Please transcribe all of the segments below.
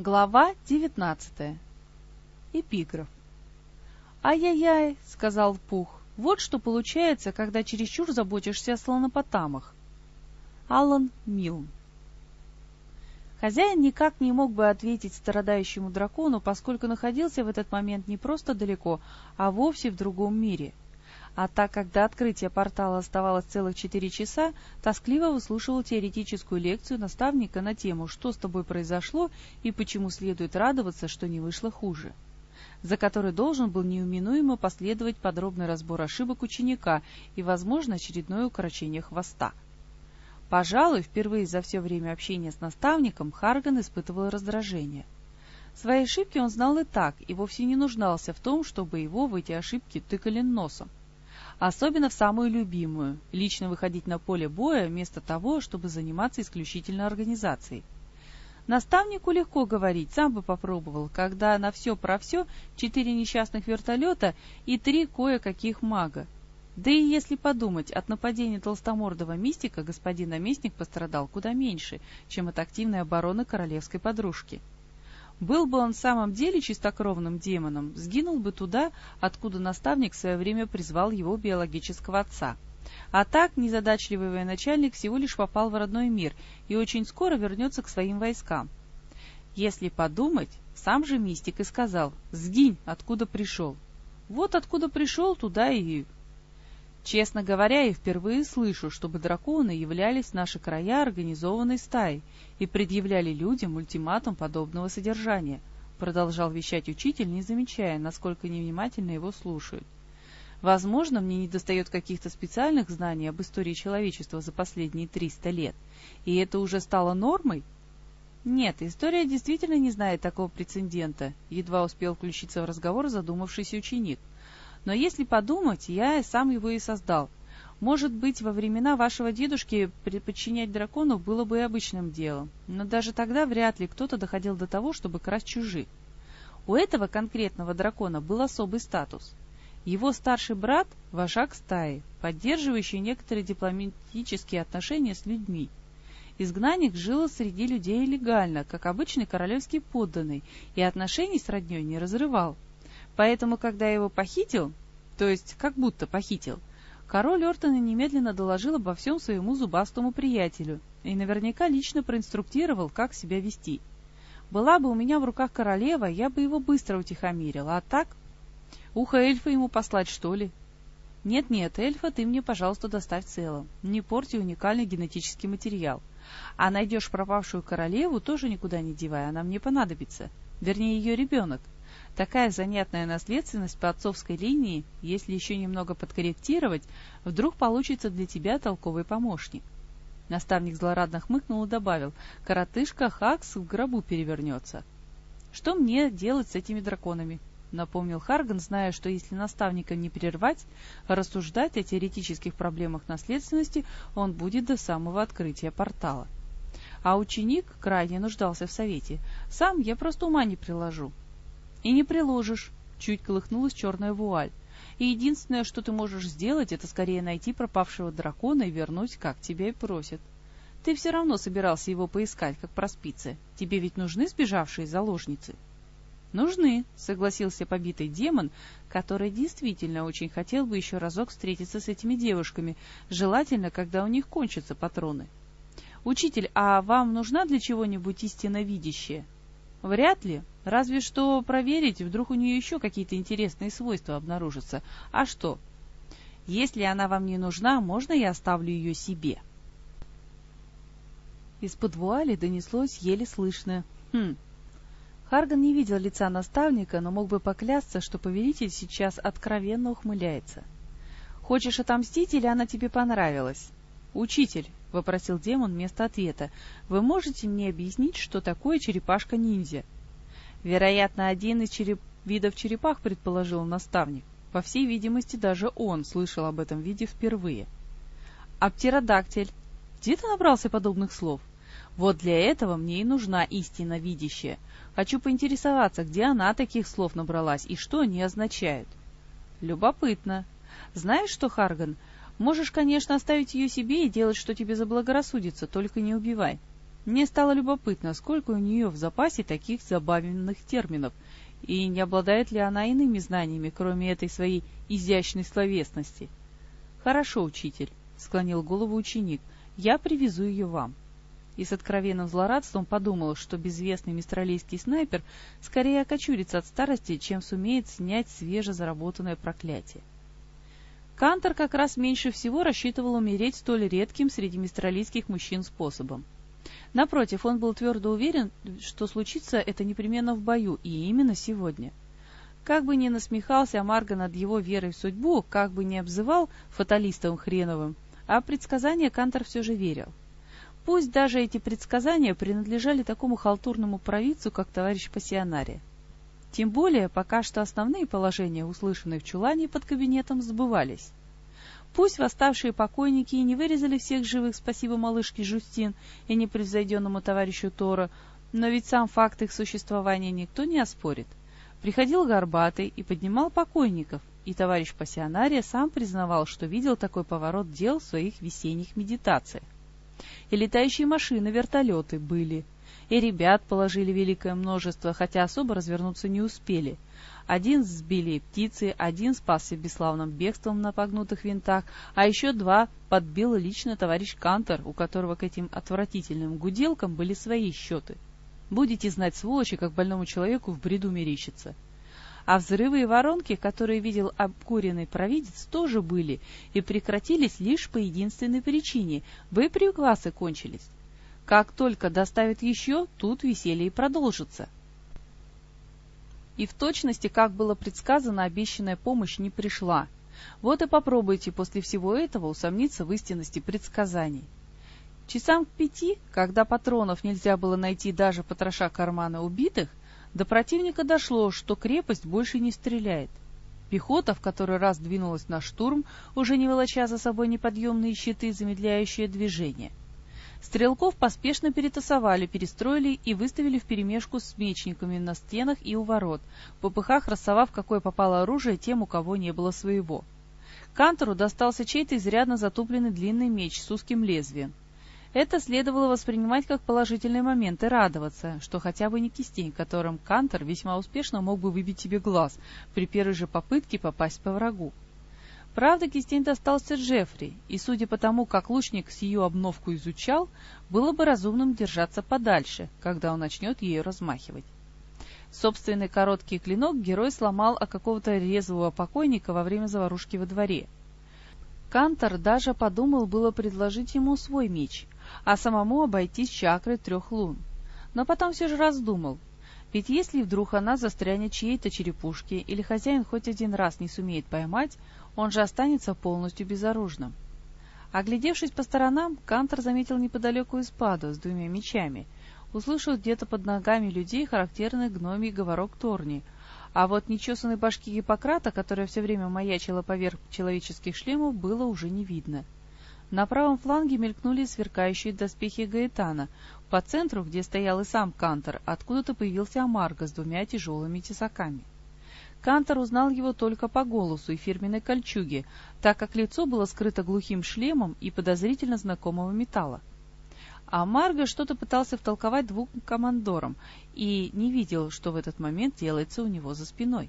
Глава 19. Эпиграф. «Ай-яй-яй», — сказал Пух, — «вот что получается, когда чересчур заботишься о слонопотамах». Аллан Милн. Хозяин никак не мог бы ответить страдающему дракону, поскольку находился в этот момент не просто далеко, а вовсе в другом мире — а так как до открытия портала оставалось целых четыре часа, тоскливо выслушивал теоретическую лекцию наставника на тему «Что с тобой произошло и почему следует радоваться, что не вышло хуже», за которой должен был неуминуемо последовать подробный разбор ошибок ученика и, возможно, очередное укорочение хвоста. Пожалуй, впервые за все время общения с наставником Харган испытывал раздражение. Свои ошибки он знал и так, и вовсе не нуждался в том, чтобы его в эти ошибки тыкали носом особенно в самую любимую – лично выходить на поле боя вместо того, чтобы заниматься исключительно организацией. Наставнику легко говорить, сам бы попробовал, когда на все про все четыре несчастных вертолета и три кое-каких мага. Да и если подумать, от нападения толстомордого мистика господин наместник пострадал куда меньше, чем от активной обороны королевской подружки. Был бы он в самом деле чистокровным демоном, сгинул бы туда, откуда наставник в свое время призвал его биологического отца. А так незадачливый военачальник всего лишь попал в родной мир и очень скоро вернется к своим войскам. Если подумать, сам же мистик и сказал «Сгинь, откуда пришел». Вот откуда пришел, туда и Честно говоря, я впервые слышу, чтобы драконы являлись в наши края организованной стаей и предъявляли людям ультиматум подобного содержания, продолжал вещать учитель, не замечая, насколько невнимательно его слушают. Возможно, мне недостает каких-то специальных знаний об истории человечества за последние 300 лет, и это уже стало нормой? Нет, история действительно не знает такого прецедента, едва успел включиться в разговор задумавшийся ученик. Но если подумать, я сам его и создал. Может быть, во времена вашего дедушки подчинять дракону было бы и обычным делом, но даже тогда вряд ли кто-то доходил до того, чтобы красть чужих. У этого конкретного дракона был особый статус. Его старший брат – вожак стаи, поддерживающий некоторые дипломатические отношения с людьми. Изгнанник жил среди людей легально, как обычный королевский подданный, и отношений с родней не разрывал. Поэтому, когда его похитил, то есть как будто похитил, король Ортона немедленно доложил обо всем своему зубастому приятелю и наверняка лично проинструктировал, как себя вести. Была бы у меня в руках королева, я бы его быстро утихомирил, а так... Ухо эльфа ему послать, что ли? Нет-нет, эльфа ты мне, пожалуйста, доставь целым. Не порти уникальный генетический материал. А найдешь пропавшую королеву, тоже никуда не девай, она мне понадобится. Вернее, ее ребенок. Такая занятная наследственность по отцовской линии, если еще немного подкорректировать, вдруг получится для тебя толковый помощник. Наставник злорадно хмыкнул и добавил, коротышка Хакс в гробу перевернется. Что мне делать с этими драконами? Напомнил Харган, зная, что если наставника не прервать, рассуждать о теоретических проблемах наследственности он будет до самого открытия портала. А ученик крайне нуждался в совете. Сам я просто ума не приложу. И не приложишь, чуть колыхнулась черная вуаль. И единственное, что ты можешь сделать, это скорее найти пропавшего дракона и вернуть, как тебя и просят. Ты все равно собирался его поискать, как проспицы. Тебе ведь нужны сбежавшие заложницы? Нужны, согласился побитый демон, который действительно очень хотел бы еще разок встретиться с этими девушками, желательно, когда у них кончатся патроны. Учитель, а вам нужна для чего-нибудь истинно видящая? Вряд ли. Разве что проверить, вдруг у нее еще какие-то интересные свойства обнаружатся. А что? Если она вам не нужна, можно я оставлю ее себе? Из-под вуали донеслось еле слышно. Хм. Харган не видел лица наставника, но мог бы поклясться, что повелитель сейчас откровенно ухмыляется. «Хочешь отомстить или она тебе понравилась?» «Учитель, — вопросил демон вместо ответа. «Вы можете мне объяснить, что такое черепашка-ниндзя?» «Вероятно, один из череп... видов черепах», — предположил наставник. По всей видимости, даже он слышал об этом виде впервые. «А? Где ты набрался подобных слов?» «Вот для этого мне и нужна истина видящая. Хочу поинтересоваться, где она таких слов набралась и что они означают». «Любопытно. Знаешь что, Харган, Можешь, конечно, оставить ее себе и делать, что тебе заблагорассудится, только не убивай. Мне стало любопытно, сколько у нее в запасе таких забавных терминов, и не обладает ли она иными знаниями, кроме этой своей изящной словесности. «Хорошо, учитель», — склонил голову ученик, — «я привезу ее вам». И с откровенным злорадством подумал, что безвестный мистралийский снайпер скорее окочурится от старости, чем сумеет снять свежезаработанное проклятие. Кантор как раз меньше всего рассчитывал умереть столь редким среди мистралийских мужчин способом. Напротив, он был твердо уверен, что случится это непременно в бою, и именно сегодня. Как бы ни насмехался Марго над его верой в судьбу, как бы ни обзывал фаталистом хреновым, а предсказания Кантор все же верил. Пусть даже эти предсказания принадлежали такому халтурному провидцу, как товарищ Пассионария. Тем более, пока что основные положения, услышанные в чулане под кабинетом, сбывались. Пусть восставшие покойники и не вырезали всех живых, спасибо малышке Жустин и непревзойденному товарищу Тора, но ведь сам факт их существования никто не оспорит. Приходил Горбатый и поднимал покойников, и товарищ пассионария сам признавал, что видел такой поворот дел в своих весенних медитациях. И летающие машины, вертолеты были, и ребят положили великое множество, хотя особо развернуться не успели — один сбили птицы, один спасся бесславным бегством на погнутых винтах, а еще два подбил лично товарищ Кантор, у которого к этим отвратительным гуделкам были свои счеты. Будете знать, сволочи, как больному человеку в бреду мерещится. А взрывы и воронки, которые видел обкуренный провидец, тоже были и прекратились лишь по единственной причине — боеприпасы кончились. Как только доставят еще, тут веселье и продолжится. И в точности, как было предсказано, обещанная помощь не пришла. Вот и попробуйте после всего этого усомниться в истинности предсказаний. Часам к пяти, когда патронов нельзя было найти даже потроша кармана убитых, до противника дошло, что крепость больше не стреляет. Пехота в который раз двинулась на штурм, уже не волоча за собой неподъемные щиты, замедляющие движение. Стрелков поспешно перетасовали, перестроили и выставили вперемешку с мечниками на стенах и у ворот, в попыхах рассовав какое попало оружие тем, у кого не было своего. Кантору достался чей-то изрядно затупленный длинный меч с узким лезвием. Это следовало воспринимать как положительный момент и радоваться, что хотя бы не кистень, которым Кантор весьма успешно мог бы выбить себе глаз при первой же попытке попасть по врагу. Правда, кистень достался Джеффри, и, судя по тому, как лучник сию обновку изучал, было бы разумным держаться подальше, когда он начнет ее размахивать. Собственный короткий клинок герой сломал о какого-то резвого покойника во время заварушки во дворе. Кантор даже подумал было предложить ему свой меч, а самому обойтись чакрой трех лун. Но потом все же раздумал, ведь если вдруг она застрянет чьей-то черепушке или хозяин хоть один раз не сумеет поймать, он же останется полностью безоружным. Оглядевшись по сторонам, Кантор заметил неподалеку испаду с двумя мечами, услышал где-то под ногами людей характерный гномий говорок Торни, а вот нечесанной башки Гиппократа, которая все время маячила поверх человеческих шлемов, было уже не видно. На правом фланге мелькнули сверкающие доспехи Гаэтана. По центру, где стоял и сам Кантор, откуда-то появился Амарго с двумя тяжелыми тесаками. Кантор узнал его только по голосу и фирменной кольчуге, так как лицо было скрыто глухим шлемом из подозрительно знакомого металла. Амарго что-то пытался втолковать двум командорам и не видел, что в этот момент делается у него за спиной.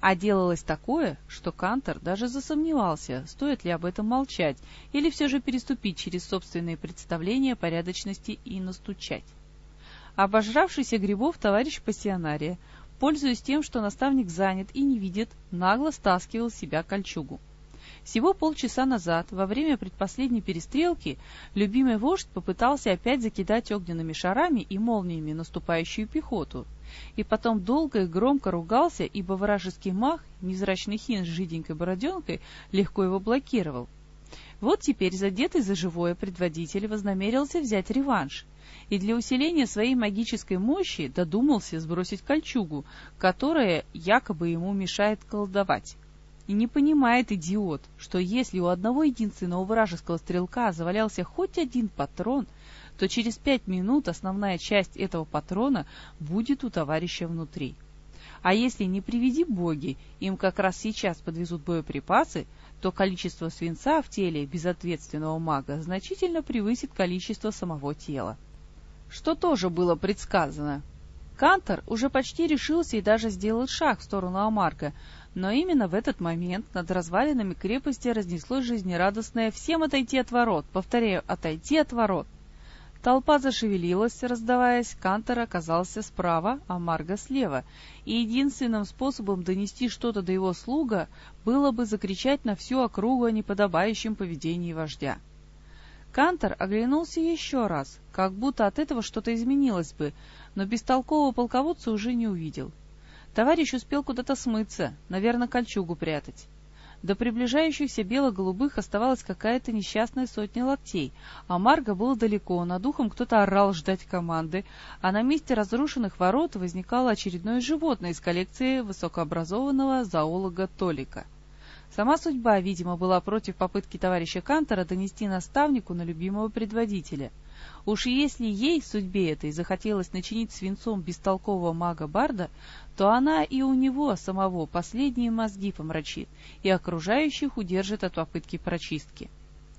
А делалось такое, что Кантор даже засомневался, стоит ли об этом молчать или все же переступить через собственные представления порядочности и настучать. Обожравшийся грибов товарищ пассионария пользуясь тем, что наставник занят и не видит, нагло стаскивал с себя кольчугу. Всего полчаса назад, во время предпоследней перестрелки, любимый вождь попытался опять закидать огненными шарами и молниями наступающую пехоту, и потом долго и громко ругался, ибо вражеский мах, невзрачный хин с жиденькой бороденкой, легко его блокировал. Вот теперь задетый за живое предводитель вознамерился взять реванш, и для усиления своей магической мощи додумался сбросить кольчугу, которая якобы ему мешает колдовать. И не понимает идиот, что если у одного единственного вражеского стрелка завалялся хоть один патрон, то через пять минут основная часть этого патрона будет у товарища внутри. А если не приведи боги, им как раз сейчас подвезут боеприпасы, то количество свинца в теле безответственного мага значительно превысит количество самого тела. Что тоже было предсказано. Кантор уже почти решился и даже сделал шаг в сторону Амарго, но именно в этот момент над развалинами крепости разнеслось жизнерадостное «всем отойти от ворот», повторяю, «отойти от ворот». Толпа зашевелилась, раздаваясь, Кантор оказался справа, а Амарго слева, и единственным способом донести что-то до его слуга было бы закричать на всю округу о неподобающем поведении вождя. Кантор оглянулся еще раз, как будто от этого что-то изменилось бы, но бестолкового полководца уже не увидел. Товарищ успел куда-то смыться, наверное, кольчугу прятать. До приближающихся бело-голубых оставалась какая-то несчастная сотня локтей, а Марго был далеко, над ухом кто-то орал ждать команды, а на месте разрушенных ворот возникало очередное животное из коллекции высокообразованного зоолога Толика. Сама судьба, видимо, была против попытки товарища Кантора донести наставнику на любимого предводителя — Уж если ей, судьбе этой, захотелось начинить свинцом бестолкового мага-барда, то она и у него самого последние мозги помрачит и окружающих удержит от попытки прочистки.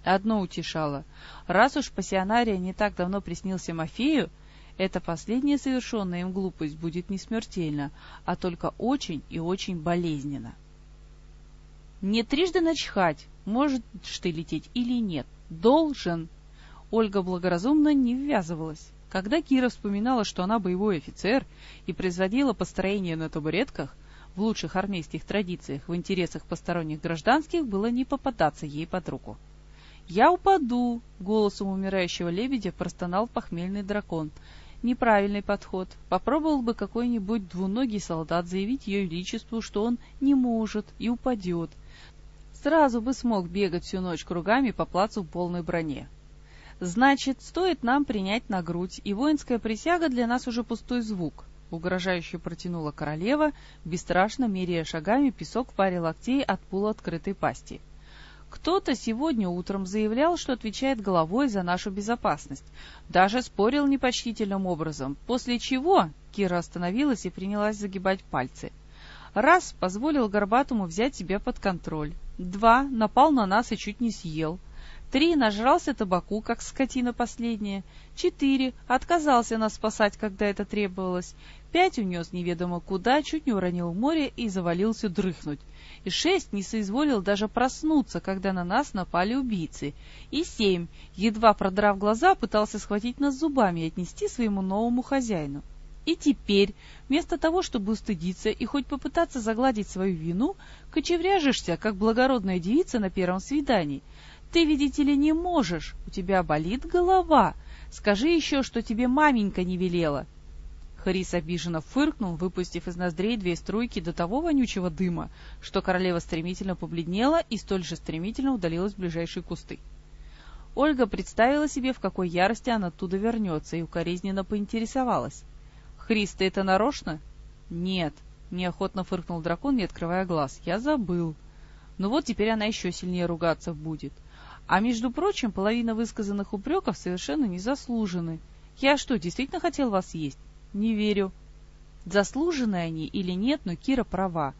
Одно утешало. Раз уж пассионария не так давно приснился Мафею, эта последняя совершенная им глупость будет не смертельна, а только очень и очень болезненна. Не трижды начхать, можешь ты лететь или нет. Должен. Ольга благоразумно не ввязывалась. Когда Кира вспоминала, что она боевой офицер и производила построение на табуретках, в лучших армейских традициях, в интересах посторонних гражданских, было не попадаться ей под руку. «Я упаду!» — голосом умирающего лебедя простонал похмельный дракон. Неправильный подход. Попробовал бы какой-нибудь двуногий солдат заявить ее величеству, что он не может и упадет. Сразу бы смог бегать всю ночь кругами по плацу в полной броне. Значит, стоит нам принять на грудь, и воинская присяга для нас уже пустой звук. Угрожающе протянула королева, бесстрашно меряя шагами песок в паре локтей от полуоткрытой пасти. Кто-то сегодня утром заявлял, что отвечает головой за нашу безопасность. Даже спорил непочтительным образом, после чего Кира остановилась и принялась загибать пальцы. Раз, позволил Горбатому взять себя под контроль. Два, напал на нас и чуть не съел. Три. Нажрался табаку, как скотина последняя. Четыре. Отказался нас спасать, когда это требовалось. Пять. Унес неведомо куда, чуть не уронил в море и завалился дрыхнуть. И шесть. Не соизволил даже проснуться, когда на нас напали убийцы. И семь. Едва продрав глаза, пытался схватить нас зубами и отнести своему новому хозяину. И теперь, вместо того, чтобы устыдиться и хоть попытаться загладить свою вину, кочевряжешься, как благородная девица на первом свидании — ты, видите ли, не можешь, у тебя болит голова. Скажи еще, что тебе маменька не велела. Харис обиженно фыркнул, выпустив из ноздрей две струйки до того вонючего дыма, что королева стремительно побледнела и столь же стремительно удалилась в ближайшие кусты. Ольга представила себе, в какой ярости она оттуда вернется, и укоризненно поинтересовалась. «Хрис, ты это нарочно?» «Нет», — неохотно фыркнул дракон, не открывая глаз. «Я забыл. Ну вот теперь она еще сильнее ругаться будет. А между прочим, половина высказанных упреков совершенно незаслужены. Я что, действительно хотел вас есть? Не верю. Заслужены они или нет, но Кира права.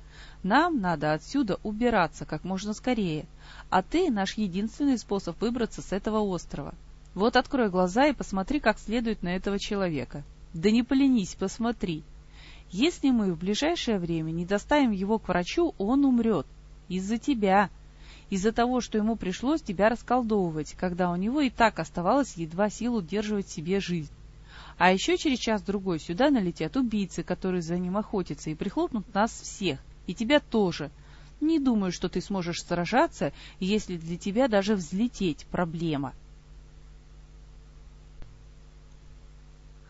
Нам надо отсюда убираться как можно скорее. А ты — наш единственный способ выбраться с этого острова. Вот открой глаза и посмотри как следует на этого человека. Да не поленись, посмотри. Если мы в ближайшее время не доставим его к врачу, он умрет. Из-за тебя из-за того, что ему пришлось тебя расколдовывать, когда у него и так оставалось едва сил удерживать себе жизнь. А еще через час-другой сюда налетят убийцы, которые за ним охотятся, и прихлопнут нас всех, и тебя тоже. Не думаю, что ты сможешь сражаться, если для тебя даже взлететь проблема.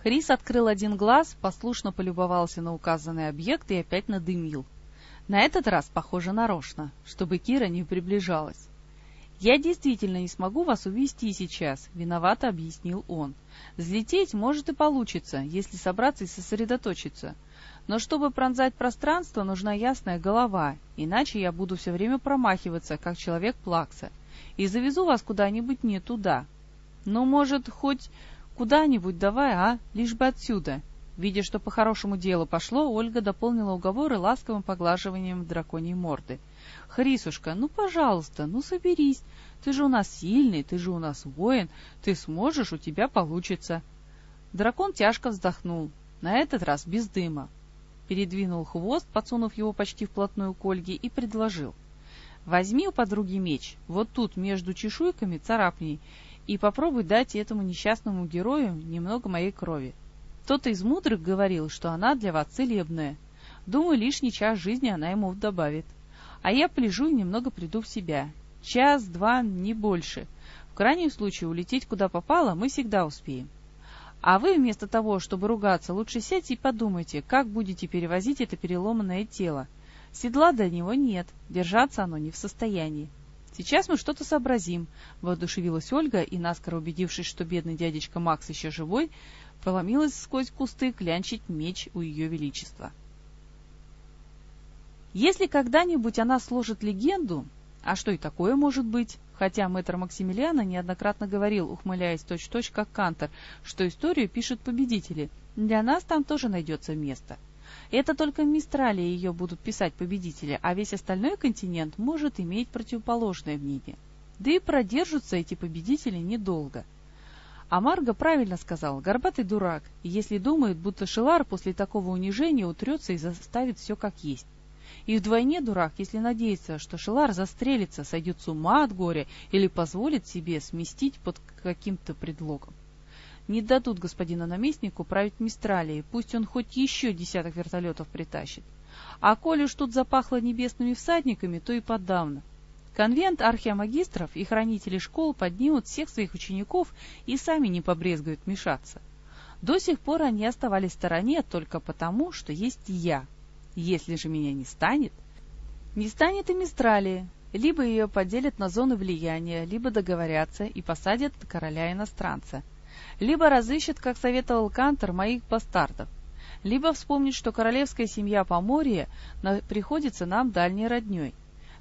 Хрис открыл один глаз, послушно полюбовался на указанный объект и опять надымил. На этот раз, похоже, нарочно, чтобы Кира не приближалась. «Я действительно не смогу вас увести сейчас», — виновато объяснил он. «Взлететь может и получится, если собраться и сосредоточиться. Но чтобы пронзать пространство, нужна ясная голова, иначе я буду все время промахиваться, как человек плакса, и завезу вас куда-нибудь не туда. Ну, может, хоть куда-нибудь давай, а? Лишь бы отсюда. Видя, что по хорошему делу пошло, Ольга дополнила уговоры ласковым поглаживанием драконьей морды. «Хрисушка, ну, пожалуйста, ну, соберись. Ты же у нас сильный, ты же у нас воин. Ты сможешь, у тебя получится». Дракон тяжко вздохнул, на этот раз без дыма. Передвинул хвост, подсунув его почти вплотную к Ольге, и предложил. «Возьми у подруги меч, вот тут, между чешуйками, царапни, и попробуй дать этому несчастному герою немного моей крови. Кто-то из мудрых говорил, что она для вас целебная. Думаю, лишний час жизни она ему добавит. А я полежу и немного приду в себя. Час-два, не больше. В крайнем случае, улететь куда попало мы всегда успеем. А вы вместо того, чтобы ругаться, лучше сядьте и подумайте, как будете перевозить это переломанное тело. Седла до него нет, держаться оно не в состоянии. Сейчас мы что-то сообразим, — воодушевилась Ольга, и, наскоро убедившись, что бедный дядечка Макс еще живой, проломилась сквозь кусты клянчить меч у ее величества. Если когда-нибудь она сложит легенду, а что и такое может быть, хотя мэтр Максимилиана неоднократно говорил, ухмыляясь точь-точь, как Кантор, что историю пишут победители, для нас там тоже найдется место. Это только в Мистрале ее будут писать победители, а весь остальной континент может иметь противоположное мнение. Да и продержатся эти победители недолго. А Марго правильно сказал, горбатый дурак, если думает, будто Шелар после такого унижения утрется и заставит все как есть. И вдвойне дурак, если надеется, что Шелар застрелится, сойдет с ума от горя или позволит себе сместить под каким-то предлогом. Не дадут господину наместнику править Мистралией, пусть он хоть еще десяток вертолетов притащит. А коли уж тут запахло небесными всадниками, то и подавно. Конвент археомагистров и хранители школ поднимут всех своих учеников и сами не побрезгуют мешаться. До сих пор они оставались в стороне только потому, что есть я. Если же меня не станет... Не станет и Мистралии. Либо ее поделят на зоны влияния, либо договорятся и посадят короля-иностранца. Либо разыщут, как советовал Кантор, моих бастардов. Либо вспомнит, что королевская семья Поморья приходится нам дальней родней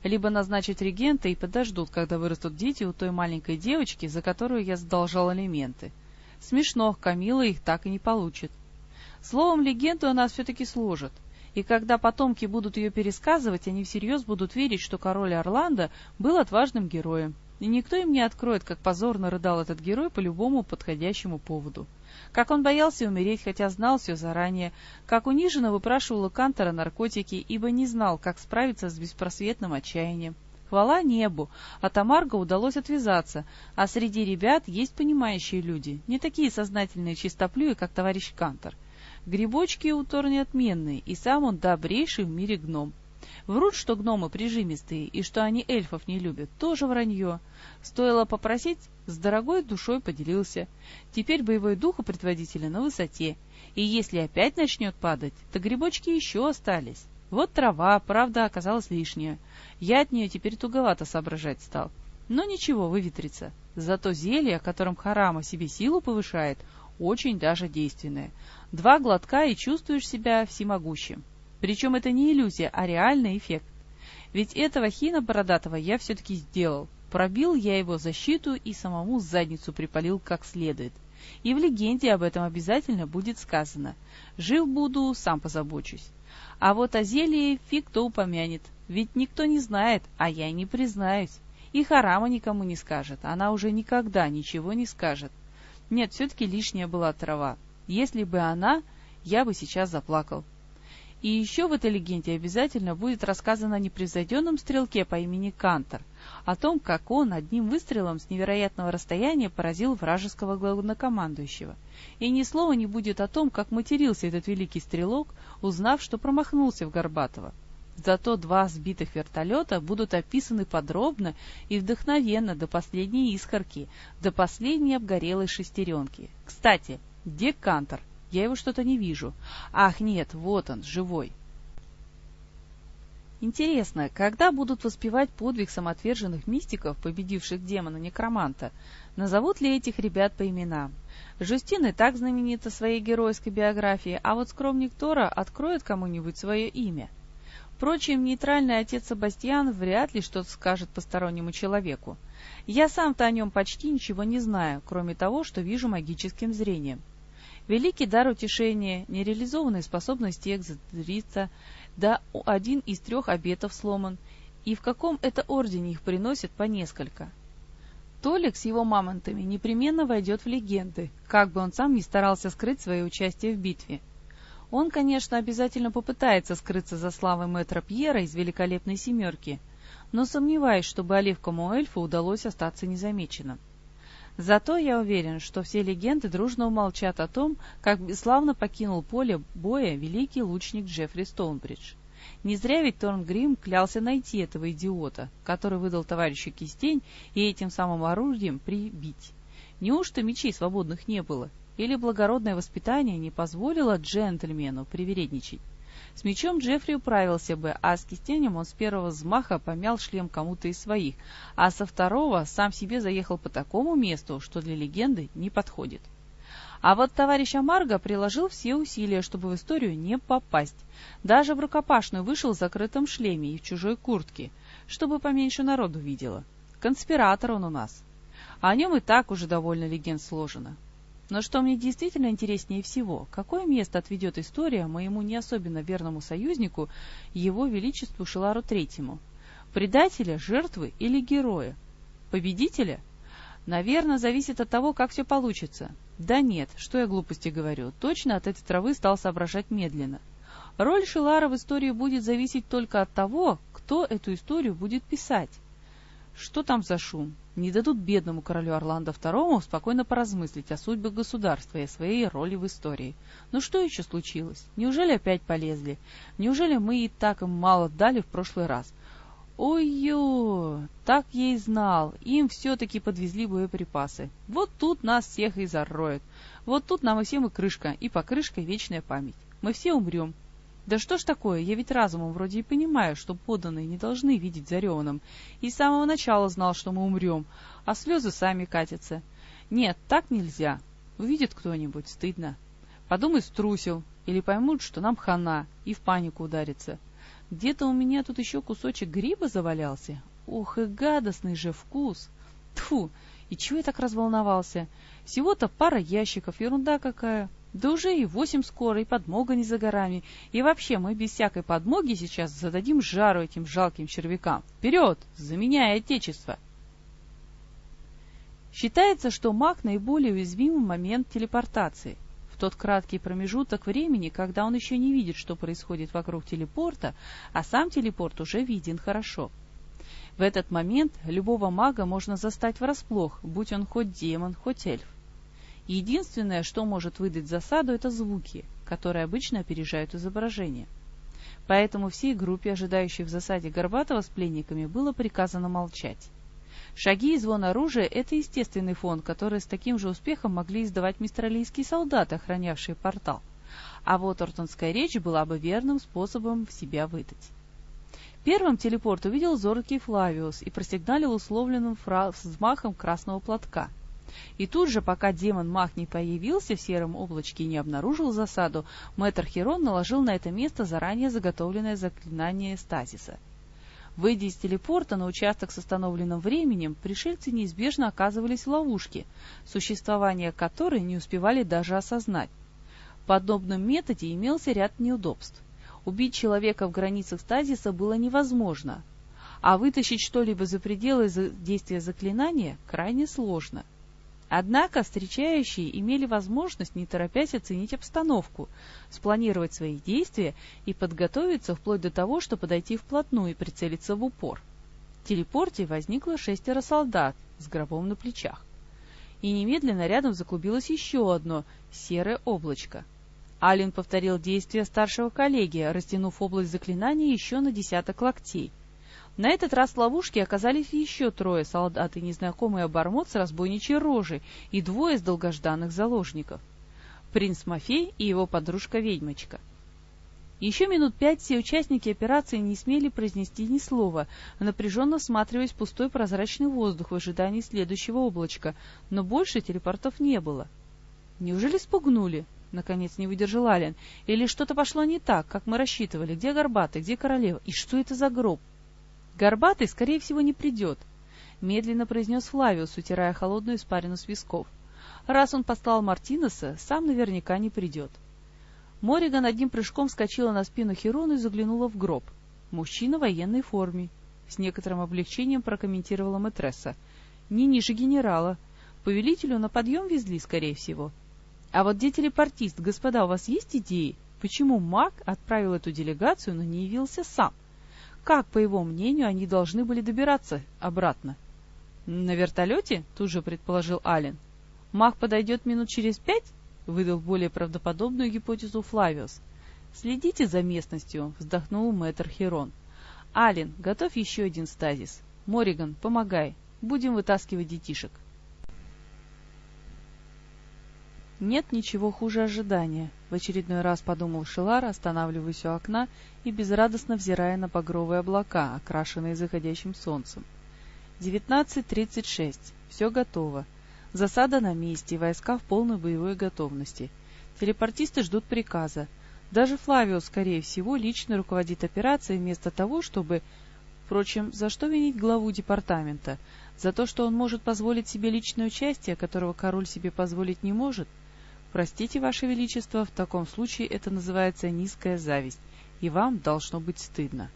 либо назначить регента и подождут, когда вырастут дети у той маленькой девочки, за которую я задолжал элементы. Смешно, Камила их так и не получит. Словом, легенду она все-таки сложит, и когда потомки будут ее пересказывать, они всерьез будут верить, что король Орландо был отважным героем, и никто им не откроет, как позорно рыдал этот герой по любому подходящему поводу как он боялся умереть, хотя знал все заранее, как униженно выпрашивал у Кантора наркотики, ибо не знал, как справиться с беспросветным отчаянием. Хвала небу, от Амарго удалось отвязаться, а среди ребят есть понимающие люди, не такие сознательные чистоплюи, как товарищ Кантор. Грибочки у Торни отменные, и сам он добрейший в мире гном. Врут, что гномы прижимистые и что они эльфов не любят, тоже вранье. Стоило попросить, с дорогой душой поделился. Теперь боевой дух у предводителя на высоте, и если опять начнет падать, то грибочки еще остались. Вот трава, правда, оказалась лишняя. Я от нее теперь туговато соображать стал. Но ничего, выветрится. Зато зелье, которым Харама себе силу повышает, очень даже действенное. Два глотка и чувствуешь себя всемогущим. Причем это не иллюзия, а реальный эффект. Ведь этого хина бородатого я все-таки сделал. Пробил я его защиту и самому задницу припалил как следует. И в легенде об этом обязательно будет сказано. Жив буду, сам позабочусь. А вот о зелье фиг кто упомянет. Ведь никто не знает, а я не признаюсь. И Харама никому не скажет. Она уже никогда ничего не скажет. Нет, все-таки лишняя была трава. Если бы она, я бы сейчас заплакал. И еще в этой легенде обязательно будет рассказано о непревзойденном стрелке по имени Кантор, о том, как он одним выстрелом с невероятного расстояния поразил вражеского главнокомандующего. И ни слова не будет о том, как матерился этот великий стрелок, узнав, что промахнулся в Горбатова. Зато два сбитых вертолета будут описаны подробно и вдохновенно до последней искорки, до последней обгорелой шестеренки. Кстати, где Кантор? Я его что-то не вижу. Ах, нет, вот он, живой. Интересно, когда будут воспевать подвиг самоотверженных мистиков, победивших демона-некроманта? Назовут ли этих ребят по именам? Жустин и так знаменита своей геройской биографией, а вот скромник Тора откроет кому-нибудь свое имя. Впрочем, нейтральный отец Себастьян вряд ли что-то скажет постороннему человеку. Я сам-то о нем почти ничего не знаю, кроме того, что вижу магическим зрением. Великий дар утешения, нереализованные способности экзотерица, да один из трех обетов сломан, и в каком это ордене их приносят по несколько. Толик с его мамонтами непременно войдет в легенды, как бы он сам ни старался скрыть свое участие в битве. Он, конечно, обязательно попытается скрыться за славой мэтра Пьера из «Великолепной семерки», но сомневаюсь, чтобы оливковому эльфу удалось остаться незамеченным. Зато я уверен, что все легенды дружно умолчат о том, как бесславно покинул поле боя великий лучник Джеффри Стоунбридж. Не зря ведь Торнгрим клялся найти этого идиота, который выдал товарищу кистень и этим самым оружием прибить. Неужто мечей свободных не было? Или благородное воспитание не позволило джентльмену привередничать? С мечом Джеффри управился бы, а с кистенем он с первого взмаха помял шлем кому-то из своих, а со второго сам себе заехал по такому месту, что для легенды не подходит. А вот товарищ Амарго приложил все усилия, чтобы в историю не попасть. Даже в рукопашную вышел в закрытом шлеме и в чужой куртке, чтобы поменьше народу видело. Конспиратор он у нас. О нем и так уже довольно легенд сложено. Но что мне действительно интереснее всего, какое место отведет история моему не особенно верному союзнику, его величеству Шелару Третьему? Предателя, жертвы или героя? Победителя? Наверное, зависит от того, как все получится. Да нет, что я глупости говорю, точно от этой травы стал соображать медленно. Роль Шелара в истории будет зависеть только от того, кто эту историю будет писать. Что там за шум? Не дадут бедному королю Орландо II спокойно поразмыслить о судьбе государства и о своей роли в истории. Ну что еще случилось? Неужели опять полезли? Неужели мы и так им мало дали в прошлый раз? Ой-ё, так я и знал, им все-таки подвезли боеприпасы. Вот тут нас всех и зароют. Вот тут нам и всем и крышка, и покрышка, и вечная память. Мы все умрем, да что ж такое, я ведь разумом вроде и понимаю, что подданные не должны видеть зареванным, и с самого начала знал, что мы умрем, а слезы сами катятся. Нет, так нельзя. Увидит кто-нибудь, стыдно. Подумай, струсил, или поймут, что нам хана, и в панику ударится. Где-то у меня тут еще кусочек гриба завалялся. Ох, и гадостный же вкус! Тфу, и чего я так разволновался? Всего-то пара ящиков, ерунда какая. Да уже и восемь скоро, и подмога не за горами. И вообще, мы без всякой подмоги сейчас зададим жару этим жалким червякам. Вперед! Заменяй Отечество! Считается, что маг наиболее уязвимый момент телепортации. В тот краткий промежуток времени, когда он еще не видит, что происходит вокруг телепорта, а сам телепорт уже виден хорошо. В этот момент любого мага можно застать врасплох, будь он хоть демон, хоть эльф. Единственное, что может выдать засаду, это звуки, которые обычно опережают изображение. Поэтому всей группе, ожидающей в засаде Горбатова с пленниками, было приказано молчать. Шаги и звон оружия — это естественный фон, который с таким же успехом могли издавать мистралийские солдаты, охранявшие портал. А вот ортонская речь была бы верным способом себя выдать. Первым телепорт увидел зоркий Флавиус и просигналил условленным взмахом красного платка — и тут же, пока демон-маг не появился в сером облачке и не обнаружил засаду, мэтр Херон наложил на это место заранее заготовленное заклинание стазиса. Выйдя из телепорта на участок с остановленным временем, пришельцы неизбежно оказывались в ловушке, существование которой не успевали даже осознать. В подобном методе имелся ряд неудобств. Убить человека в границах стазиса было невозможно, а вытащить что-либо за пределы действия заклинания крайне сложно. Однако встречающие имели возможность, не торопясь, оценить обстановку, спланировать свои действия и подготовиться вплоть до того, что подойти вплотную и прицелиться в упор. В телепорте возникло шестеро солдат с гробом на плечах. И немедленно рядом заклубилось еще одно серое облачко. Ален повторил действия старшего коллеги, растянув область заклинания еще на десяток локтей — на этот раз в ловушке оказались еще трое солдат и незнакомый обормот с разбойничьей рожей и двое из долгожданных заложников. Принц Мафей и его подружка-ведьмочка. Еще минут пять все участники операции не смели произнести ни слова, напряженно всматриваясь в пустой прозрачный воздух в ожидании следующего облачка, но больше телепортов не было. Неужели спугнули? Наконец не выдержал Ален. Или что-то пошло не так, как мы рассчитывали? Где Горбатый, где Королева? И что это за гроб? «Горбатый, скорее всего, не придет», — медленно произнес Флавиус, утирая холодную испарину с висков. «Раз он послал Мартинеса, сам наверняка не придет». Мориган одним прыжком вскочила на спину Херона и заглянула в гроб. Мужчина в военной форме. С некоторым облегчением прокомментировала Матресса. не ниже генерала. Повелителю на подъем везли, скорее всего. А вот где телепортист, господа, у вас есть идеи? Почему маг отправил эту делегацию, но не явился сам? Как, по его мнению, они должны были добираться обратно? На вертолете? Тут же предположил Ален. Маг подойдет минут через пять? Выдал более правдоподобную гипотезу Флавиус. Следите за местностью, вздохнул мэтр Херон. Ален, готовь еще один стазис. Мориган, помогай. Будем вытаскивать детишек. Нет ничего хуже ожидания, в очередной раз подумал Шилар, останавливаясь у окна и безрадостно взирая на багровые облака, окрашенные заходящим солнцем. Девятнадцать тридцать шесть. Все готово. Засада на месте, войска в полной боевой готовности. Телепортисты ждут приказа. Даже Флавио, скорее всего, лично руководит операцией вместо того, чтобы... Впрочем, за что винить главу департамента? За то, что он может позволить себе личное участие, которого король себе позволить не может? — Простите, Ваше Величество, в таком случае это называется низкая зависть, и вам должно быть стыдно.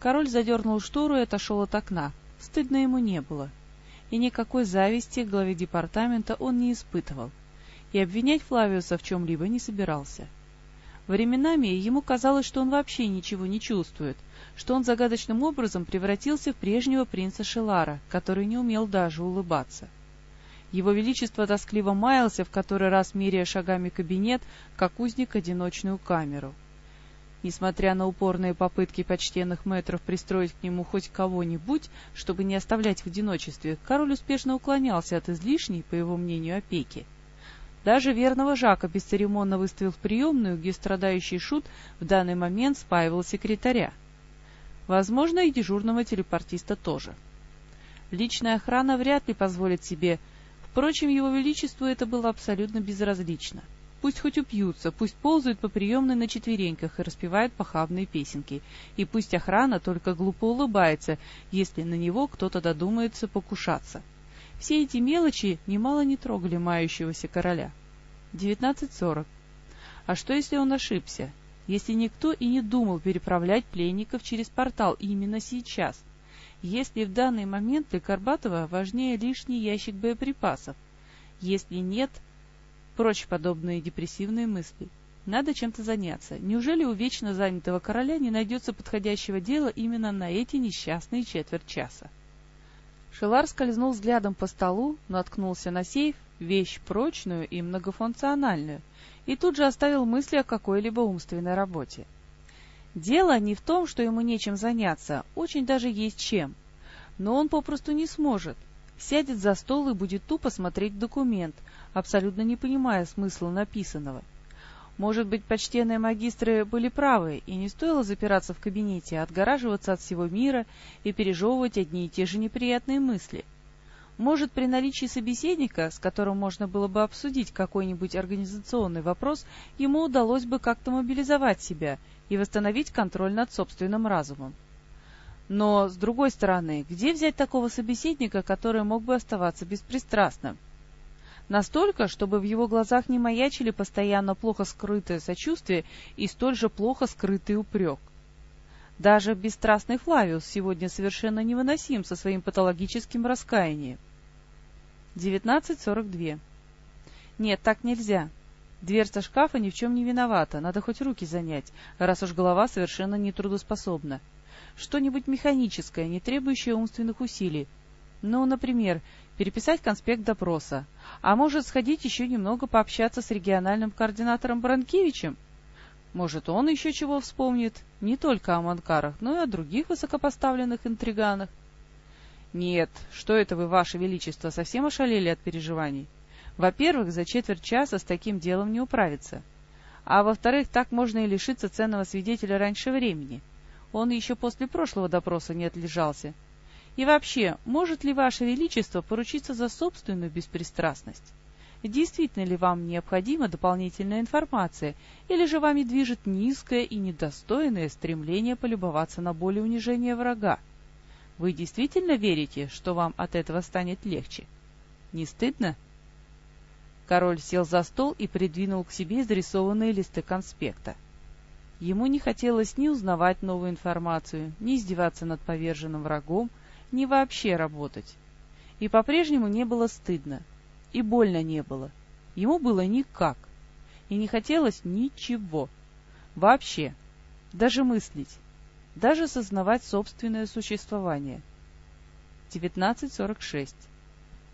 Король задернул штору и отошел от окна. Стыдно ему не было. И никакой зависти к главе департамента он не испытывал. И обвинять Флавиуса в чем-либо не собирался. Временами ему казалось, что он вообще ничего не чувствует, что он загадочным образом превратился в прежнего принца Шелара, который не умел даже улыбаться. — его Величество тоскливо маялся, в который раз меряя шагами кабинет, как узник одиночную камеру. Несмотря на упорные попытки почтенных мэтров пристроить к нему хоть кого-нибудь, чтобы не оставлять в одиночестве, король успешно уклонялся от излишней, по его мнению, опеки. Даже верного Жака бесцеремонно выставил в приемную, где страдающий шут в данный момент спаивал секретаря. Возможно, и дежурного телепортиста тоже. Личная охрана вряд ли позволит себе Впрочем, его величеству это было абсолютно безразлично. Пусть хоть упьются, пусть ползают по приемной на четвереньках и распевают похабные песенки, и пусть охрана только глупо улыбается, если на него кто-то додумается покушаться. Все эти мелочи немало не трогали мающегося короля. 19.40. А что, если он ошибся? Если никто и не думал переправлять пленников через портал именно сейчас – если в данный момент для Карбатова важнее лишний ящик боеприпасов. Если нет, прочь подобные депрессивные мысли. Надо чем-то заняться. Неужели у вечно занятого короля не найдется подходящего дела именно на эти несчастные четверть часа? Шелар скользнул взглядом по столу, наткнулся на сейф, вещь прочную и многофункциональную, и тут же оставил мысли о какой-либо умственной работе. Дело не в том, что ему нечем заняться, очень даже есть чем. Но он попросту не сможет. Сядет за стол и будет тупо смотреть документ, абсолютно не понимая смысла написанного. Может быть, почтенные магистры были правы, и не стоило запираться в кабинете, отгораживаться от всего мира и пережевывать одни и те же неприятные мысли. Может, при наличии собеседника, с которым можно было бы обсудить какой-нибудь организационный вопрос, ему удалось бы как-то мобилизовать себя и восстановить контроль над собственным разумом. Но, с другой стороны, где взять такого собеседника, который мог бы оставаться беспристрастным? Настолько, чтобы в его глазах не маячили постоянно плохо скрытое сочувствие и столь же плохо скрытый упрек. Даже бесстрастный Флавиус сегодня совершенно невыносим со своим патологическим раскаянием. 19.42. Нет, так нельзя. Дверца шкафа ни в чем не виновата, надо хоть руки занять, раз уж голова совершенно нетрудоспособна. Что-нибудь механическое, не требующее умственных усилий. Ну, например, переписать конспект допроса. А может, сходить еще немного пообщаться с региональным координатором Бранкевичем? Может, он еще чего вспомнит, не только о Манкарах, но и о других высокопоставленных интриганах. Нет, что это вы, ваше величество, совсем ошалели от переживаний? Во-первых, за четверть часа с таким делом не управиться. А во-вторых, так можно и лишиться ценного свидетеля раньше времени. Он еще после прошлого допроса не отлежался. И вообще, может ли Ваше Величество поручиться за собственную беспристрастность? Действительно ли вам необходима дополнительная информация, или же вами движет низкое и недостойное стремление полюбоваться на боль и унижение врага? Вы действительно верите, что вам от этого станет легче? Не стыдно? Король сел за стол и придвинул к себе зарисованные листы конспекта. Ему не хотелось ни узнавать новую информацию, ни издеваться над поверженным врагом, ни вообще работать. И по-прежнему не было стыдно. И больно не было. Ему было никак. И не хотелось ничего. Вообще. Даже мыслить. Даже сознавать собственное существование. 19.46.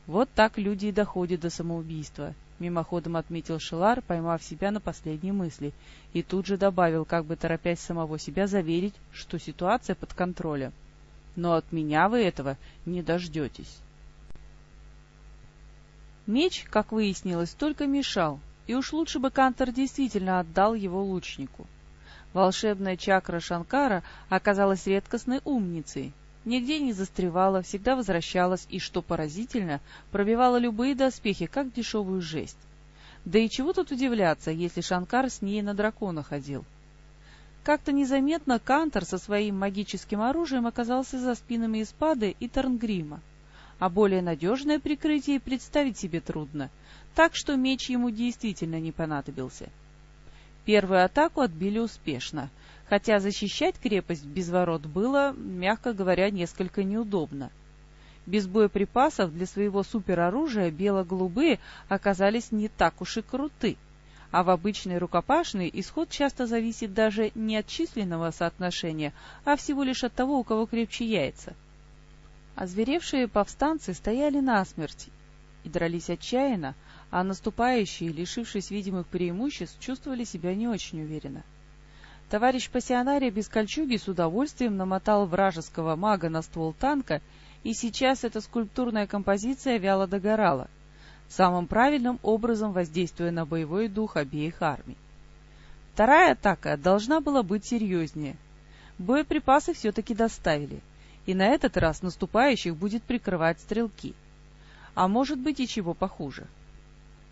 Вот так люди и доходят до самоубийства. Мимоходом отметил Шелар, поймав себя на последней мысли, и тут же добавил, как бы торопясь самого себя заверить, что ситуация под контролем. Но от меня вы этого не дождетесь. Меч, как выяснилось, только мешал, и уж лучше бы Кантор действительно отдал его лучнику. Волшебная чакра Шанкара оказалась редкостной умницей, нигде не застревала, всегда возвращалась и, что поразительно, пробивала любые доспехи, как дешевую жесть. Да и чего тут удивляться, если Шанкар с ней на дракона ходил? Как-то незаметно Кантор со своим магическим оружием оказался за спинами Испады и Тарнгрима. А более надежное прикрытие представить себе трудно, так что меч ему действительно не понадобился. Первую атаку отбили успешно, хотя защищать крепость без ворот было, мягко говоря, несколько неудобно. Без боеприпасов для своего супероружия бело-голубые оказались не так уж и круты, а в обычной рукопашной исход часто зависит даже не от численного соотношения, а всего лишь от того, у кого крепче яйца. Озверевшие повстанцы стояли насмерть и дрались отчаянно, а наступающие, лишившись видимых преимуществ, чувствовали себя не очень уверенно. Товарищ пассионарий без кольчуги с удовольствием намотал вражеского мага на ствол танка, и сейчас эта скульптурная композиция вяло догорала, самым правильным образом воздействуя на боевой дух обеих армий. Вторая атака должна была быть серьезнее. Боеприпасы все-таки доставили, и на этот раз наступающих будет прикрывать стрелки. А может быть и чего похуже.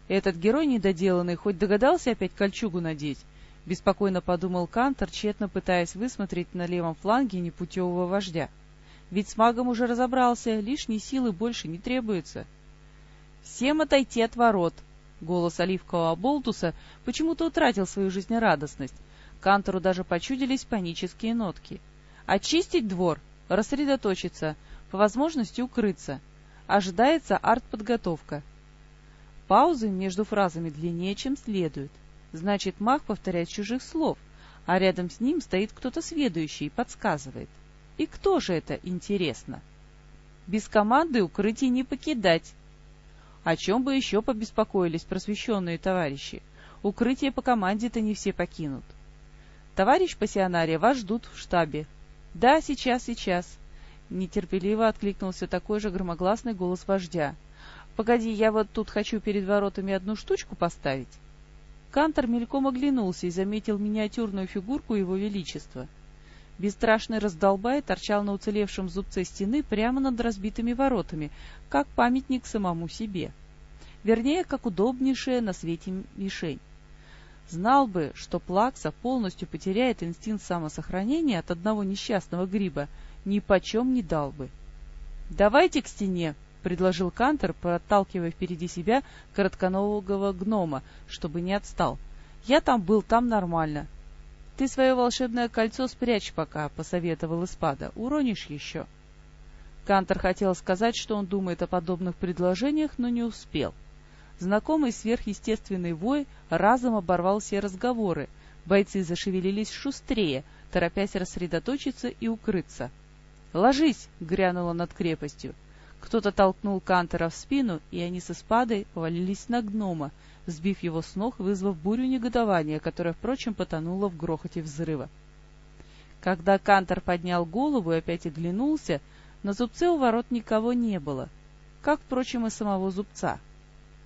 Этот герой недоделанный хоть догадался опять кольчугу надеть, — беспокойно подумал Кантор, тщетно пытаясь высмотреть на левом фланге непутевого вождя. Ведь с магом уже разобрался, лишней силы больше не требуется. «Всем отойти от ворот!» Голос оливкового болтуса почему-то утратил свою жизнерадостность. Кантору даже почудились панические нотки. «Очистить двор! Рассредоточиться! По возможности укрыться! Ожидается артподготовка!» Паузы между фразами длиннее, чем следует — Значит, маг повторяет чужих слов, а рядом с ним стоит кто-то сведущий и подсказывает. И кто же это, интересно? Без команды укрытие не покидать. О чем бы еще побеспокоились просвещенные товарищи? Укрытие по команде-то не все покинут. Товарищ пассионария, вас ждут в штабе. Да, сейчас, сейчас. Нетерпеливо откликнулся такой же громогласный голос вождя. Погоди, я вот тут хочу перед воротами одну штучку поставить. Кантор мельком оглянулся и заметил миниатюрную фигурку его величества. Бесстрашный раздолбай торчал на уцелевшем зубце стены прямо над разбитыми воротами, как памятник самому себе. Вернее, как удобнейшая на свете мишень. Знал бы, что Плакса полностью потеряет инстинкт самосохранения от одного несчастного гриба, ни почем не дал бы. «Давайте к стене!» предложил Кантер, подталкивая впереди себя коротконогого гнома, чтобы не отстал. «Я там был, там нормально». «Ты свое волшебное кольцо спрячь пока», — посоветовал Испада. «Уронишь еще». Кантер хотел сказать, что он думает о подобных предложениях, но не успел. Знакомый сверхъестественный вой разом оборвал все разговоры. Бойцы зашевелились шустрее, торопясь рассредоточиться и укрыться. «Ложись!» — грянуло над крепостью. Кто-то толкнул Кантера в спину, и они со спадой повалились на гнома, сбив его с ног, вызвав бурю негодования, которая, впрочем, потонула в грохоте взрыва. Когда Кантер поднял голову и опять оглянулся, на зубце у ворот никого не было, как, впрочем, и самого зубца.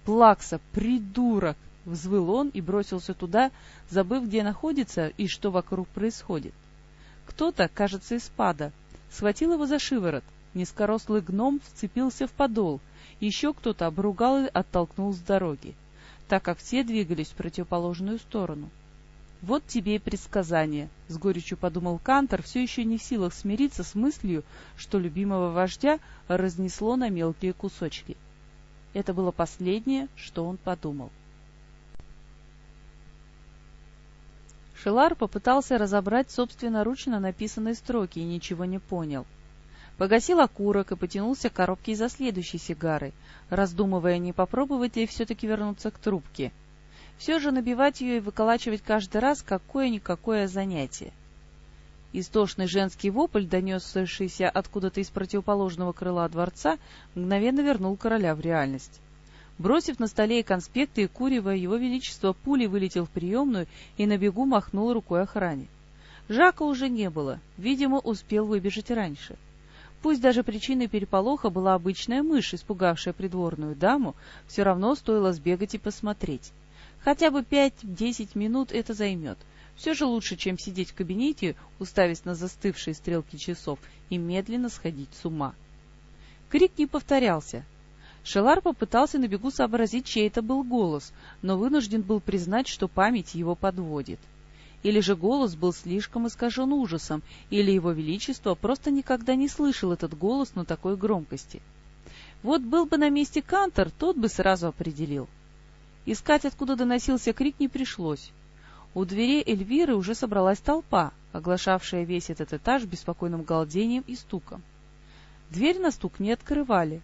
«Плакса, придурок!» — взвыл он и бросился туда, забыв, где находится и что вокруг происходит. Кто-то, кажется, из пада, схватил его за шиворот — Низкорослый гном вцепился в подол, еще кто-то обругал и оттолкнул с дороги, так как все двигались в противоположную сторону. «Вот тебе и предсказание», — с горечью подумал Кантор, все еще не в силах смириться с мыслью, что любимого вождя разнесло на мелкие кусочки. Это было последнее, что он подумал. Шелар попытался разобрать собственноручно написанные строки и ничего не понял — Погасил окурок и потянулся к коробке за следующей сигарой, раздумывая, не попробовать ли все-таки вернуться к трубке. Все же набивать ее и выколачивать каждый раз какое-никакое занятие. Истошный женский вопль, донесшийся откуда-то из противоположного крыла дворца, мгновенно вернул короля в реальность. Бросив на столе конспекты, и курево, его величество пулей вылетел в приемную и на бегу махнул рукой охране. Жака уже не было, видимо, успел выбежать раньше. — Пусть даже причиной переполоха была обычная мышь, испугавшая придворную даму, все равно стоило сбегать и посмотреть. Хотя бы пять-десять минут это займет. Все же лучше, чем сидеть в кабинете, уставясь на застывшие стрелки часов, и медленно сходить с ума. Крик не повторялся. Шелар попытался на бегу сообразить, чей это был голос, но вынужден был признать, что память его подводит или же голос был слишком искажен ужасом, или его величество просто никогда не слышал этот голос на такой громкости. Вот был бы на месте Кантор, тот бы сразу определил. Искать, откуда доносился крик, не пришлось. У дверей Эльвиры уже собралась толпа, оглашавшая весь этот этаж беспокойным галдением и стуком. Дверь на стук не открывали.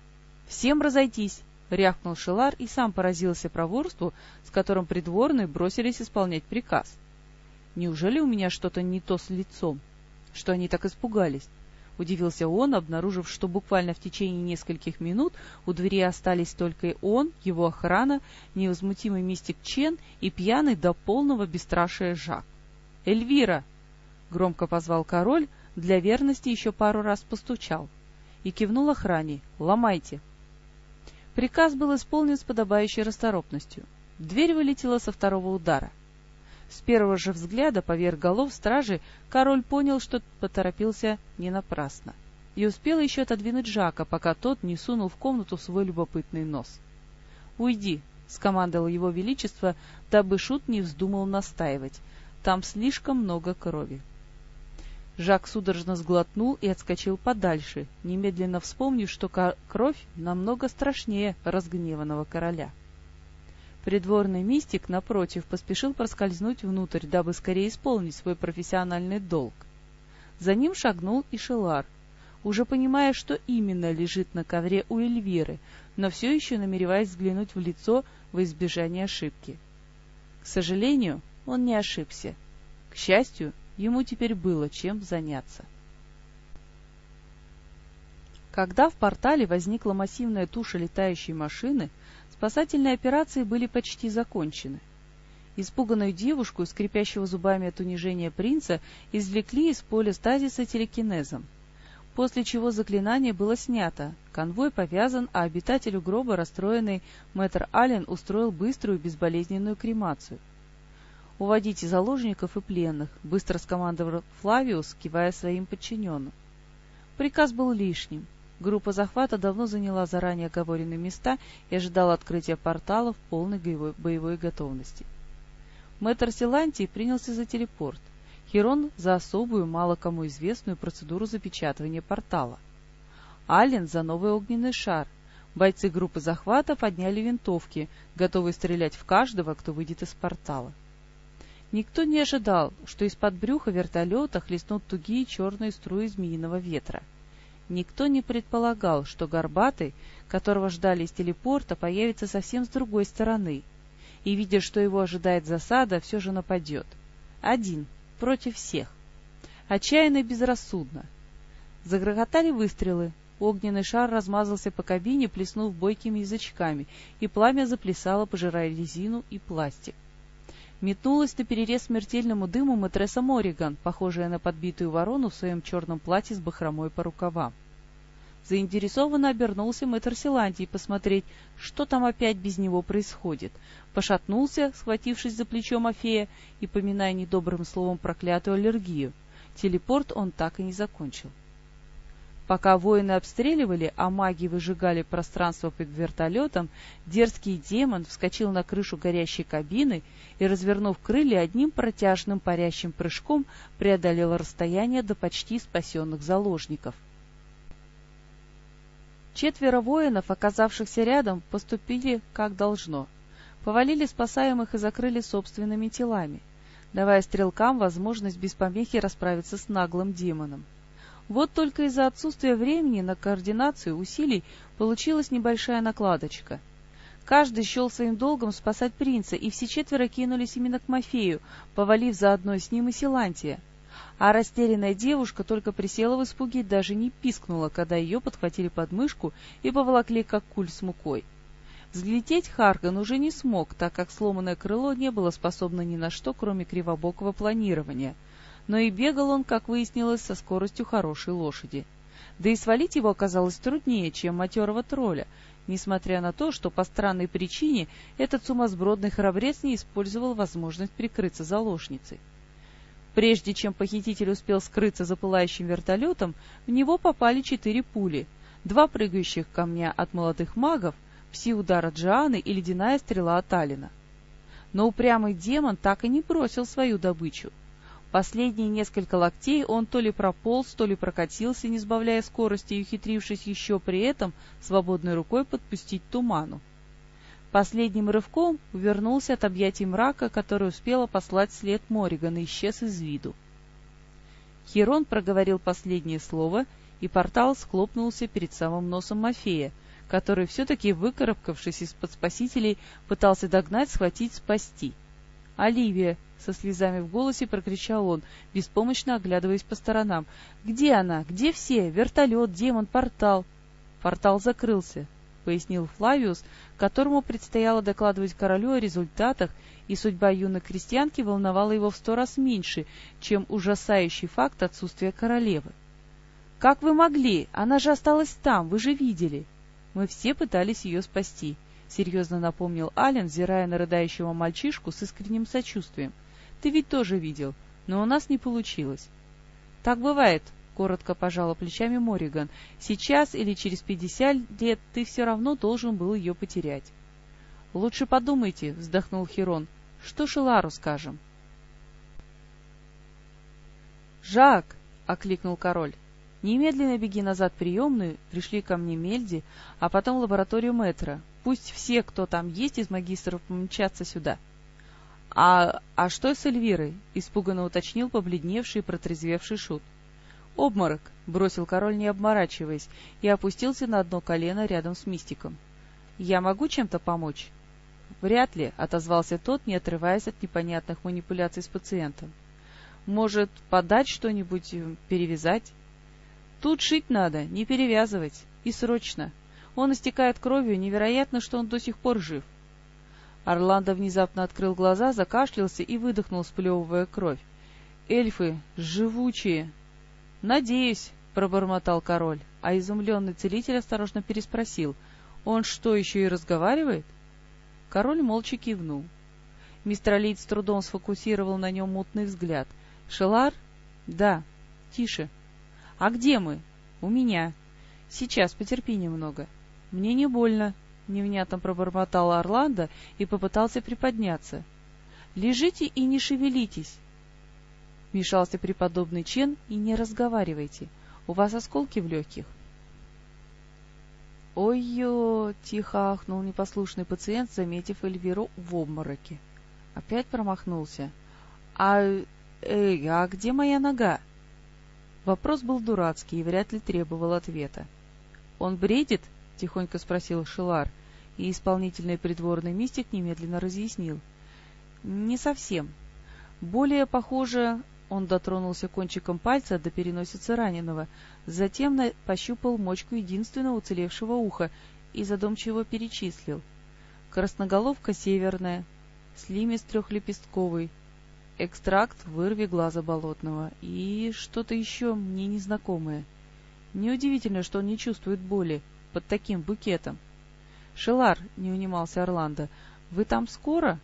«Всем разойтись!» — рявкнул Шелар и сам поразился проворству, с которым придворные бросились исполнять приказ. Неужели у меня что-то не то с лицом? Что они так испугались? Удивился он, обнаружив, что буквально в течение нескольких минут у двери остались только он, его охрана, невозмутимый мистик Чен и пьяный до полного бесстрашия Жак. «Эльвира!» — громко позвал король, для верности еще пару раз постучал. И кивнул охране. «Ломайте!» Приказ был исполнен с подобающей расторопностью. Дверь вылетела со второго удара. С первого же взгляда поверх голов стражи король понял, что поторопился не напрасно, и успел еще отодвинуть Жака, пока тот не сунул в комнату свой любопытный нос. «Уйди!» — скомандовал его величество, дабы шут не вздумал настаивать. «Там слишком много крови». Жак судорожно сглотнул и отскочил подальше, немедленно вспомнив, что кровь намного страшнее разгневанного короля. Придворный мистик, напротив, поспешил проскользнуть внутрь, дабы скорее исполнить свой профессиональный долг. За ним шагнул и Шелар, уже понимая, что именно лежит на ковре у Эльвиры, но все еще намереваясь взглянуть в лицо во избежание ошибки. К сожалению, он не ошибся. К счастью, ему теперь было чем заняться. Когда в портале возникла массивная туша летающей машины, Спасательные операции были почти закончены. Испуганную девушку, скрипящего зубами от унижения принца, извлекли из поля стазиса телекинезом, после чего заклинание было снято, конвой повязан, а обитателю гроба, расстроенный мэтр Аллен, устроил быструю безболезненную кремацию. «Уводите заложников и пленных», — быстро скомандовал Флавиус, кивая своим подчиненным. Приказ был лишним. Группа захвата давно заняла заранее оговоренные места и ожидала открытия портала в полной боевой готовности. Мэтр Силантий принялся за телепорт, Херон за особую, мало кому известную процедуру запечатывания портала. Аллен за новый огненный шар. Бойцы группы захвата подняли винтовки, готовые стрелять в каждого, кто выйдет из портала. Никто не ожидал, что из-под брюха вертолета хлестнут тугие черные струи змеиного ветра — Никто не предполагал, что Горбатый, которого ждали из телепорта, появится совсем с другой стороны, и, видя, что его ожидает засада, все же нападет. Один, против всех. Отчаянно и безрассудно. Загрохотали выстрелы, огненный шар размазался по кабине, плеснув бойкими язычками, и пламя заплясало, пожирая резину и пластик. Метнулась на перерез смертельному дыму матресса Мориган, похожая на подбитую ворону в своем черном платье с бахромой по рукавам. Заинтересованно обернулся мэтр Силантий посмотреть, что там опять без него происходит. Пошатнулся, схватившись за плечо Мафея и поминая недобрым словом проклятую аллергию. Телепорт он так и не закончил. Пока воины обстреливали, а маги выжигали пространство под вертолетом, дерзкий демон вскочил на крышу горящей кабины и, развернув крылья, одним протяжным парящим прыжком преодолел расстояние до почти спасенных заложников. Четверо воинов, оказавшихся рядом, поступили как должно. Повалили спасаемых и закрыли собственными телами, давая стрелкам возможность без помехи расправиться с наглым демоном. Вот только из-за отсутствия времени на координацию усилий получилась небольшая накладочка. Каждый счел своим долгом спасать принца, и все четверо кинулись именно к Мафею, повалив заодно с ним и Силантия. А растерянная девушка только присела в испуге и даже не пискнула, когда ее подхватили под мышку и поволокли, как куль с мукой. Взлететь Харган уже не смог, так как сломанное крыло не было способно ни на что, кроме кривобокого планирования — но и бегал он, как выяснилось, со скоростью хорошей лошади. Да и свалить его оказалось труднее, чем матерого тролля, несмотря на то, что по странной причине этот сумасбродный храбрец не использовал возможность прикрыться заложницей. Прежде чем похититель успел скрыться за пылающим вертолетом, в него попали четыре пули, два прыгающих камня от молодых магов, пси-удар от Джианы и ледяная стрела от Алина. Но упрямый демон так и не бросил свою добычу — Последние несколько локтей он то ли прополз, то ли прокатился, не сбавляя скорости и ухитрившись еще при этом свободной рукой подпустить туману. Последним рывком увернулся от объятий мрака, который успела послать след Мориган и исчез из виду. Херон проговорил последнее слово, и портал схлопнулся перед самым носом Мафея, который, все-таки выкарабкавшись из-под спасителей, пытался догнать, схватить, спасти. «Оливия!» Со слезами в голосе прокричал он, беспомощно оглядываясь по сторонам. «Где она? Где все? Вертолет, демон, портал!» «Портал закрылся», — пояснил Флавиус, которому предстояло докладывать королю о результатах, и судьба юной крестьянки волновала его в сто раз меньше, чем ужасающий факт отсутствия королевы. «Как вы могли? Она же осталась там, вы же видели!» Мы все пытались ее спасти, — серьезно напомнил Ален, взирая на рыдающего мальчишку с искренним сочувствием. Ты ведь тоже видел, но у нас не получилось. — Так бывает, — коротко пожала плечами Мориган. — Сейчас или через пятьдесят лет ты все равно должен был ее потерять. — Лучше подумайте, — вздохнул Хирон. — Что Шелару скажем? — Жак! — окликнул король. — Немедленно беги назад в приемную, пришли ко мне Мельди, а потом в лабораторию Мэтра. Пусть все, кто там есть из магистров, помчатся сюда. — «А, а что с Эльвирой?» — испуганно уточнил побледневший и протрезвевший шут. «Обморок!» — бросил король, не обморачиваясь, и опустился на одно колено рядом с мистиком. «Я могу чем-то помочь?» «Вряд ли», — отозвался тот, не отрываясь от непонятных манипуляций с пациентом. «Может, подать что-нибудь, э, перевязать?» «Тут шить надо, не перевязывать. И срочно. Он истекает кровью, невероятно, что он до сих пор жив. Орландо внезапно открыл глаза, закашлялся и выдохнул, сплевывая кровь. «Эльфы! Живучие!» «Надеюсь!» — пробормотал король, а изумленный целитель осторожно переспросил. «Он что, еще и разговаривает?» Король молча кивнул. Мистер Алит с трудом сфокусировал на нем мутный взгляд. «Шелар?» «Да». «Тише». «А где мы?» «У меня». «Сейчас, потерпи немного». «Мне не больно», — невнятно пробормотал Орландо и попытался приподняться. «Лежите и не шевелитесь!» Вмешался преподобный Чен и не разговаривайте. У вас осколки в легких. «Ой-ё!» — тихо ахнул непослушный пациент, заметив Эльвиру в обмороке. Опять промахнулся. «А... Эй, а где моя нога?» Вопрос был дурацкий и вряд ли требовал ответа. «Он бредит?» — тихонько спросил Шилар, и исполнительный придворный мистик немедленно разъяснил. — Не совсем. Более похоже, он дотронулся кончиком пальца до переносицы раненого, затем на... пощупал мочку единственного уцелевшего уха и задумчиво перечислил. Красноголовка северная, слимис трехлепестковый, экстракт вырви глаза болотного и что-то еще мне незнакомое. Неудивительно, что он не чувствует боли под таким букетом. — Шелар, — не унимался Орландо, — вы там скоро?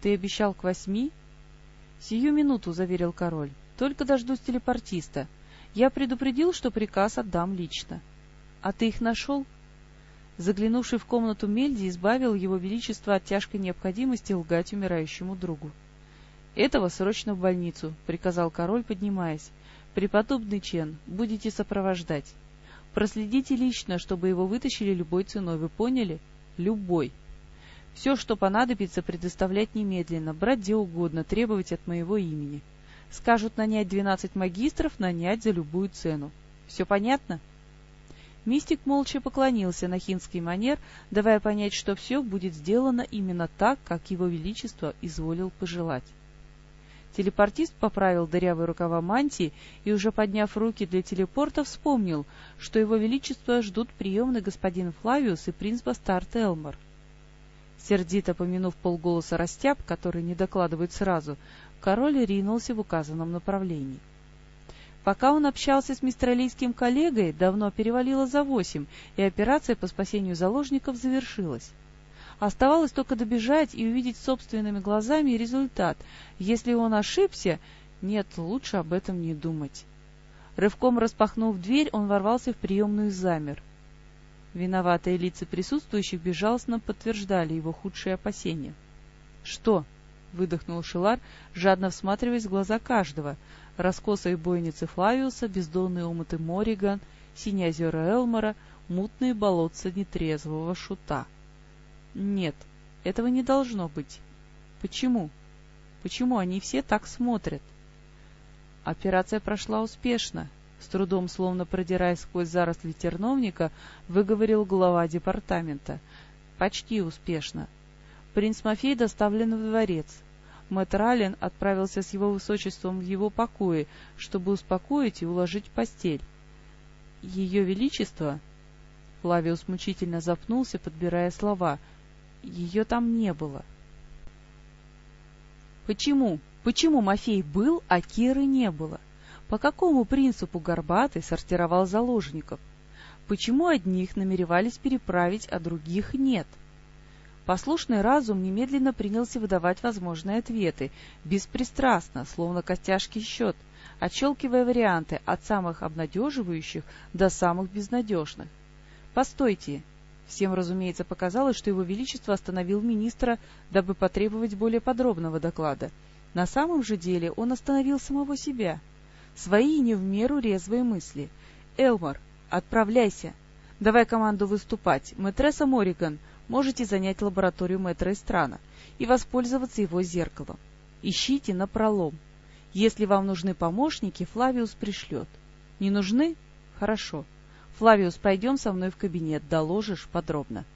Ты обещал к восьми? — Сию минуту, — заверил король, — только дождусь телепортиста. Я предупредил, что приказ отдам лично. — А ты их нашел? Заглянувший в комнату Мельди избавил его величество от тяжкой необходимости лгать умирающему другу. — Этого срочно в больницу, — приказал король, поднимаясь. — Преподобный Чен, будете сопровождать. Проследите лично, чтобы его вытащили любой ценой, вы поняли? Любой. Все, что понадобится, предоставлять немедленно, брать где угодно, требовать от моего имени. Скажут нанять двенадцать магистров, нанять за любую цену. Все понятно?» Мистик молча поклонился на хинский манер, давая понять, что все будет сделано именно так, как его величество изволил пожелать. Телепортист поправил дырявые рукава мантии и, уже подняв руки для телепорта, вспомнил, что его величество ждут приемный господин Флавиус и принц Бастарт Элмор. Сердито помянув полголоса растяб, который не докладывает сразу, король ринулся в указанном направлении. Пока он общался с мистралийским коллегой, давно перевалило за восемь, и операция по спасению заложников завершилась. Оставалось только добежать и увидеть собственными глазами результат. Если он ошибся, нет, лучше об этом не думать. Рывком распахнув дверь, он ворвался в приемную замер. Виноватые лица присутствующих безжалостно подтверждали его худшие опасения. — Что? — выдохнул Шилар, жадно всматриваясь в глаза каждого — раскосые бойницы Флавиуса, бездонные омуты Мориган, синие озера Элмора, мутные болотца нетрезвого шута. Нет, этого не должно быть. Почему? Почему они все так смотрят? Операция прошла успешно. С трудом, словно продираясь сквозь заросли терновника, выговорил глава департамента. Почти успешно. Принц Мафей доставлен в дворец. Мэтр Аллен отправился с его высочеством в его покои, чтобы успокоить и уложить постель. Ее Величество... Флавиус мучительно запнулся, подбирая слова. Ее там не было. Почему? Почему Мафей был, а Киры не было? По какому принципу Горбатый сортировал заложников? Почему одних намеревались переправить, а других нет? — Послушный разум немедленно принялся выдавать возможные ответы, беспристрастно, словно костяшки счет, отщелкивая варианты от самых обнадеживающих до самых безнадежных. «Постойте!» Всем, разумеется, показалось, что его величество остановил министра, дабы потребовать более подробного доклада. На самом же деле он остановил самого себя. Свои не в меру резвые мысли. «Элмар, отправляйся! Давай команду выступать! Мэтресса Мориган, можете занять лабораторию мэтра Эстрана и воспользоваться его зеркалом. Ищите на пролом. Если вам нужны помощники, Флавиус пришлет. Не нужны? Хорошо. Флавиус, пойдем со мной в кабинет, доложишь подробно. —